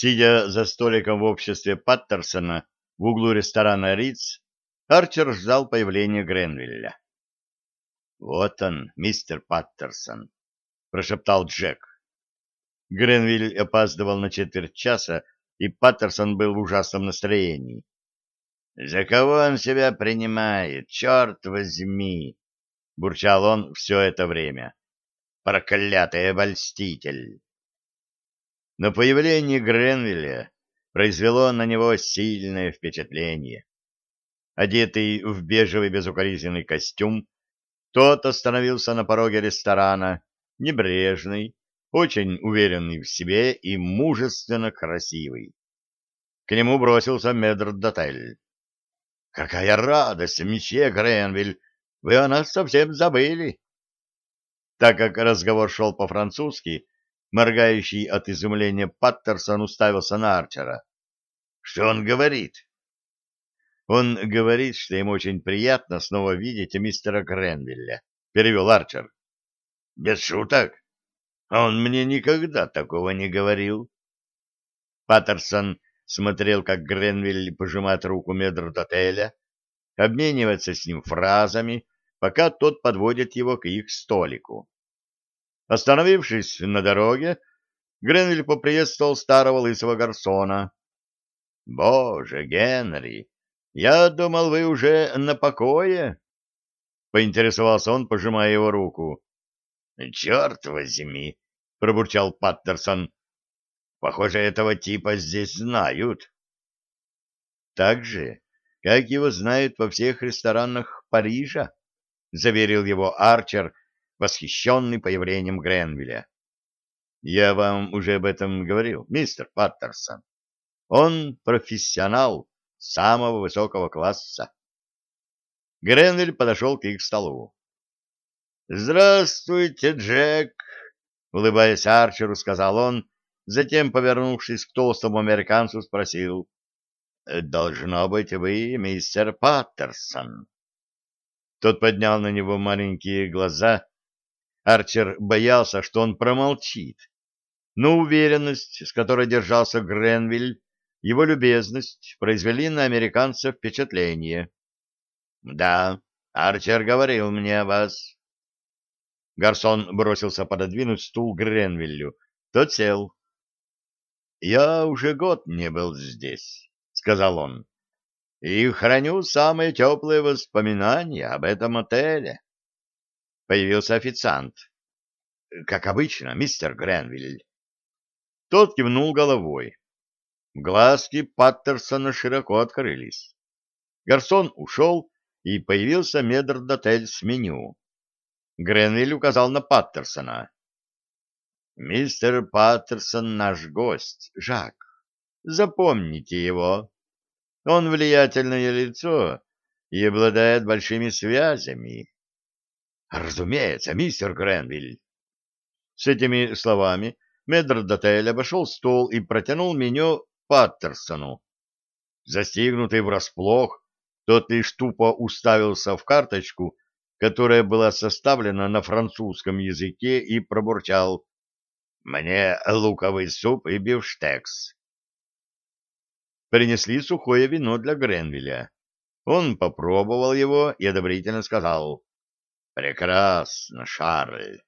Сидя за столиком в обществе Паттерсона в углу ресторана Риц, Арчер ждал появления Гренвилля. «Вот он, мистер Паттерсон», — прошептал Джек. Гренвиль опаздывал на четверть часа, и Паттерсон был в ужасном настроении. «За кого он себя принимает, черт возьми!» — бурчал он все это время. «Проклятый обольститель!» но появление Гренвилля произвело на него сильное впечатление. Одетый в бежевый безукоризненный костюм, тот остановился на пороге ресторана, небрежный, очень уверенный в себе и мужественно красивый. К нему бросился Медр Дотель. — Какая радость, месье Гренвиль! Вы о нас совсем забыли! Так как разговор шел по-французски, Моргающий от изумления Паттерсон уставился на Арчера. «Что он говорит?» «Он говорит, что ему очень приятно снова видеть мистера Гренвилля», — перевел Арчер. «Без шуток. Он мне никогда такого не говорил». Паттерсон смотрел, как Гренвиль пожимает руку медрдотеля, обменивается с ним фразами, пока тот подводит его к их столику. Остановившись на дороге, Гренвиль поприветствовал старого лысого гарсона. — Боже, Генри, я думал, вы уже на покое? — поинтересовался он, пожимая его руку. — Черт возьми! — пробурчал Паттерсон. — Похоже, этого типа здесь знают. — Так же, как его знают во всех ресторанах Парижа, — заверил его Арчер, восхищенный появлением Гренвилля. «Я вам уже об этом говорил, мистер Паттерсон. Он профессионал самого высокого класса». Гренвиль подошел к их столу. «Здравствуйте, Джек!» — улыбаясь Арчеру, сказал он, затем, повернувшись к толстому американцу, спросил. «Должно быть, вы мистер Паттерсон». Тот поднял на него маленькие глаза Арчер боялся, что он промолчит. Но уверенность, с которой держался Гренвиль, его любезность произвели на американца впечатление. — Да, Арчер говорил мне о вас. Гарсон бросился пододвинуть стул Гренвиллю. Тот сел. — Я уже год не был здесь, — сказал он, — и храню самые теплые воспоминания об этом отеле появился официант. Э, «Как обычно, мистер Гренвиль». Тот кивнул головой. Глазки Паттерсона широко открылись. Гарсон ушел, и появился медрдотель с меню. Гренвиль указал на Паттерсона. «Мистер Паттерсон наш гость, Жак. Запомните его. Он влиятельное лицо и обладает большими связями. Разумеется, мистер Гренвиль. С этими словами Медр Дотель обошел стол и протянул меню Паттерсону. Застигнутый врасплох, тот лишь тупо уставился в карточку, которая была составлена на французском языке, и пробурчал «Мне луковый суп и бифштекс». Принесли сухое вино для Гренвилля. Он попробовал его и одобрительно сказал Прекрасно, Шарль.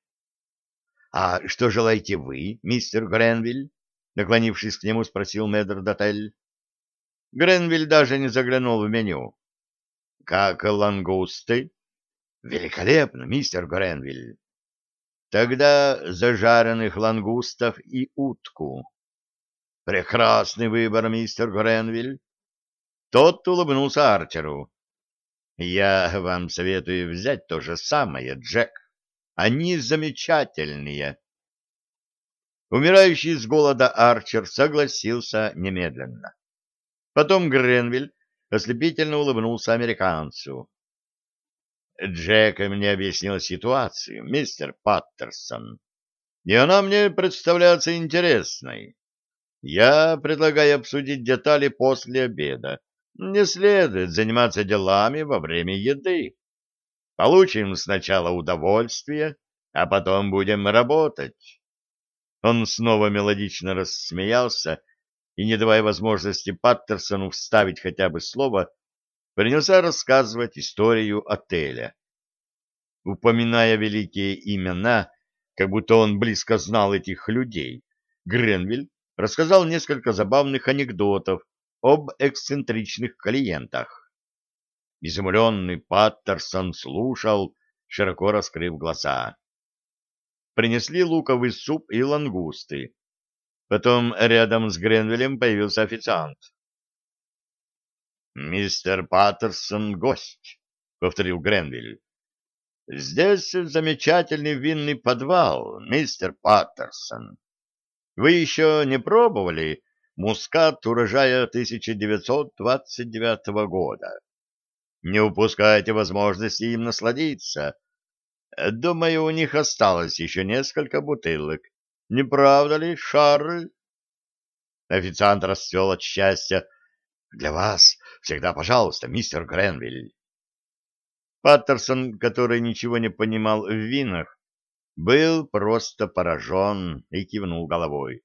А что желаете вы, мистер Гренвиль? Наклонившись к нему, спросил мэтр Дотель. Гренвиль даже не заглянул в меню. Как лангусты? Великолепно, мистер Гренвиль. Тогда зажаренных лангустов и утку. Прекрасный выбор, мистер Гренвиль. Тот улыбнулся Арчеру. Я вам советую взять то же самое, Джек. Они замечательные. Умирающий с голода Арчер согласился немедленно. Потом Гренвиль ослепительно улыбнулся американцу. Джек мне объяснил ситуацию, мистер Паттерсон, и она мне представляется интересной. Я предлагаю обсудить детали после обеда не следует заниматься делами во время еды. Получим сначала удовольствие, а потом будем работать. Он снова мелодично рассмеялся и, не давая возможности Паттерсону вставить хотя бы слово, принялся рассказывать историю отеля. Упоминая великие имена, как будто он близко знал этих людей, Гренвиль рассказал несколько забавных анекдотов об эксцентричных клиентах. Изумленный Паттерсон слушал, широко раскрыв глаза. Принесли луковый суп и лангусты. Потом рядом с Гренвелем появился официант. «Мистер Паттерсон — гость», — повторил Гренвиль. «Здесь замечательный винный подвал, мистер Паттерсон. Вы еще не пробовали мускат урожая 1929 года. Не упускайте возможности им насладиться. Думаю, у них осталось еще несколько бутылок. Не правда ли, Шарль? Официант расцвел от счастья. «Для вас всегда пожалуйста, мистер Гренвиль». Паттерсон, который ничего не понимал в винах, был просто поражен и кивнул головой.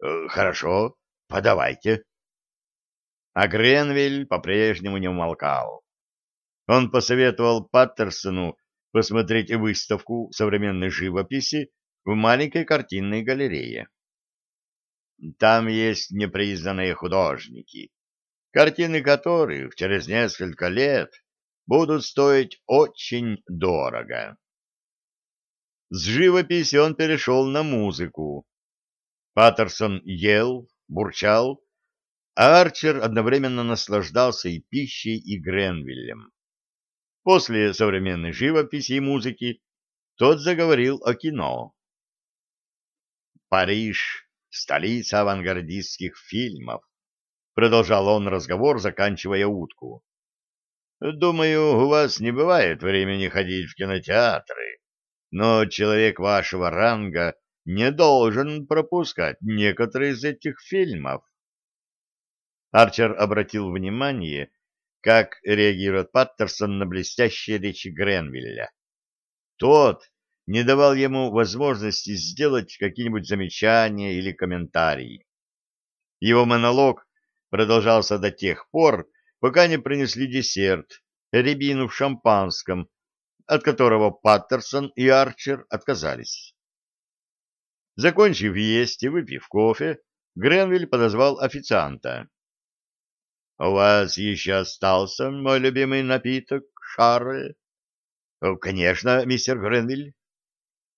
Э, «Хорошо, подавайте. А Гренвиль по-прежнему не умолкал. Он посоветовал Паттерсону посмотреть выставку современной живописи в маленькой картинной галерее. Там есть непризнанные художники, картины которых через несколько лет будут стоить очень дорого. С живописи он перешел на музыку. Паттерсон ел, бурчал, а Арчер одновременно наслаждался и пищей, и Гренвиллем. После современной живописи и музыки тот заговорил о кино. «Париж — столица авангардистских фильмов», — продолжал он разговор, заканчивая утку. «Думаю, у вас не бывает времени ходить в кинотеатры, но человек вашего ранга — не должен пропускать некоторые из этих фильмов. Арчер обратил внимание, как реагирует Паттерсон на блестящие речи Гренвилля. Тот не давал ему возможности сделать какие-нибудь замечания или комментарии. Его монолог продолжался до тех пор, пока не принесли десерт, рябину в шампанском, от которого Паттерсон и Арчер отказались. Закончив есть и выпив кофе, Гренвиль подозвал официанта. — У вас еще остался мой любимый напиток, Шарль? — Конечно, мистер Гренвиль.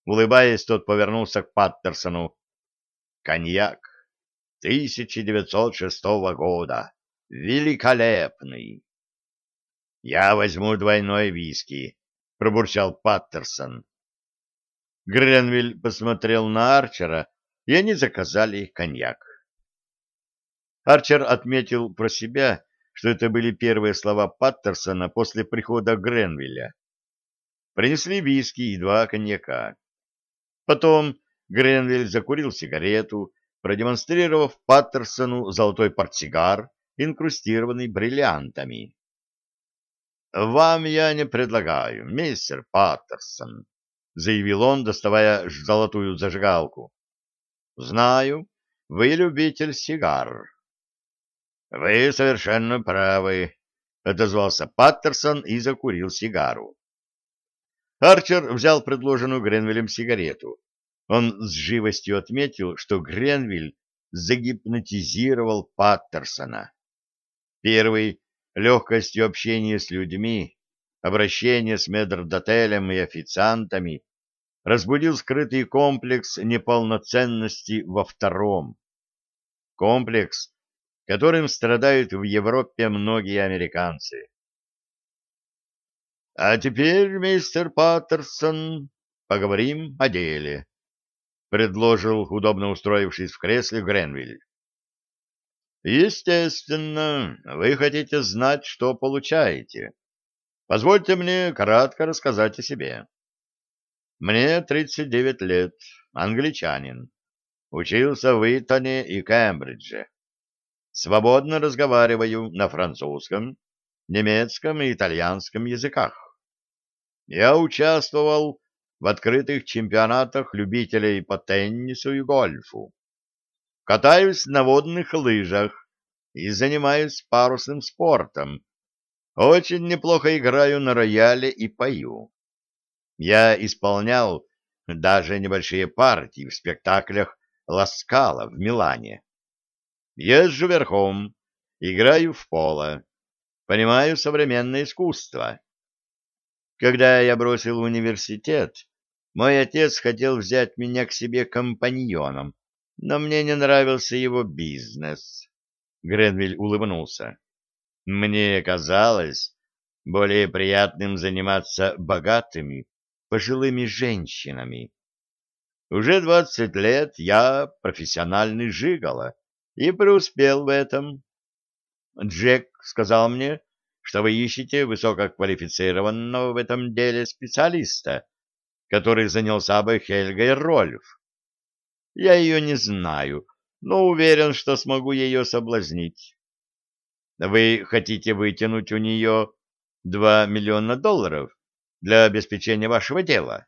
Улыбаясь, тот повернулся к Паттерсону. — Коньяк 1906 года. Великолепный. — Я возьму двойной виски, — пробурчал Паттерсон. Гренвиль посмотрел на Арчера, и они заказали коньяк. Арчер отметил про себя, что это были первые слова Паттерсона после прихода Гренвилля. Принесли виски и два коньяка. Потом Гренвиль закурил сигарету, продемонстрировав Паттерсону золотой портсигар, инкрустированный бриллиантами. «Вам я не предлагаю, мистер Паттерсон», заявил он, доставая золотую зажигалку. Знаю, вы любитель сигар. Вы совершенно правы, отозвался Паттерсон и закурил сигару. Арчер взял предложенную Гренвиллем сигарету. Он с живостью отметил, что Гренвиль загипнотизировал Паттерсона. Первый — легкостью общения с людьми, обращение с медрдотелем и официантами, разбудил скрытый комплекс неполноценности во втором. Комплекс, которым страдают в Европе многие американцы. «А теперь, мистер Паттерсон, поговорим о деле», — предложил, удобно устроившись в кресле, Гренвиль. «Естественно, вы хотите знать, что получаете. Позвольте мне кратко рассказать о себе». Мне 39 лет, англичанин. Учился в Итоне и Кембридже. Свободно разговариваю на французском, немецком и итальянском языках. Я участвовал в открытых чемпионатах любителей по теннису и гольфу. Катаюсь на водных лыжах и занимаюсь парусным спортом. Очень неплохо играю на рояле и пою. Я исполнял даже небольшие партии в спектаклях Ласкала в Милане. Езжу верхом, играю в поло, понимаю современное искусство. Когда я бросил университет, мой отец хотел взять меня к себе компаньоном, но мне не нравился его бизнес. Гренвиль улыбнулся. Мне казалось более приятным заниматься богатыми пожилыми женщинами. Уже двадцать лет я профессиональный жиголо и преуспел в этом. Джек сказал мне, что вы ищете высококвалифицированного в этом деле специалиста, который занялся бы Хельгой Рольф. Я ее не знаю, но уверен, что смогу ее соблазнить. Вы хотите вытянуть у нее два миллиона долларов? для обеспечения вашего дела.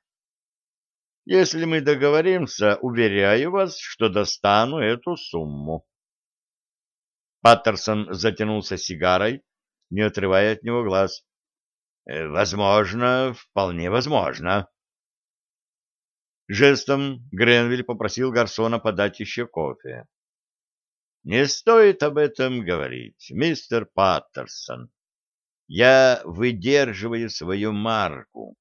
Если мы договоримся, уверяю вас, что достану эту сумму. Паттерсон затянулся сигарой, не отрывая от него глаз. Э, возможно, вполне возможно. Жестом Гренвиль попросил Гарсона подать еще кофе. Не стоит об этом говорить, мистер Паттерсон я выдерживаю свою марку.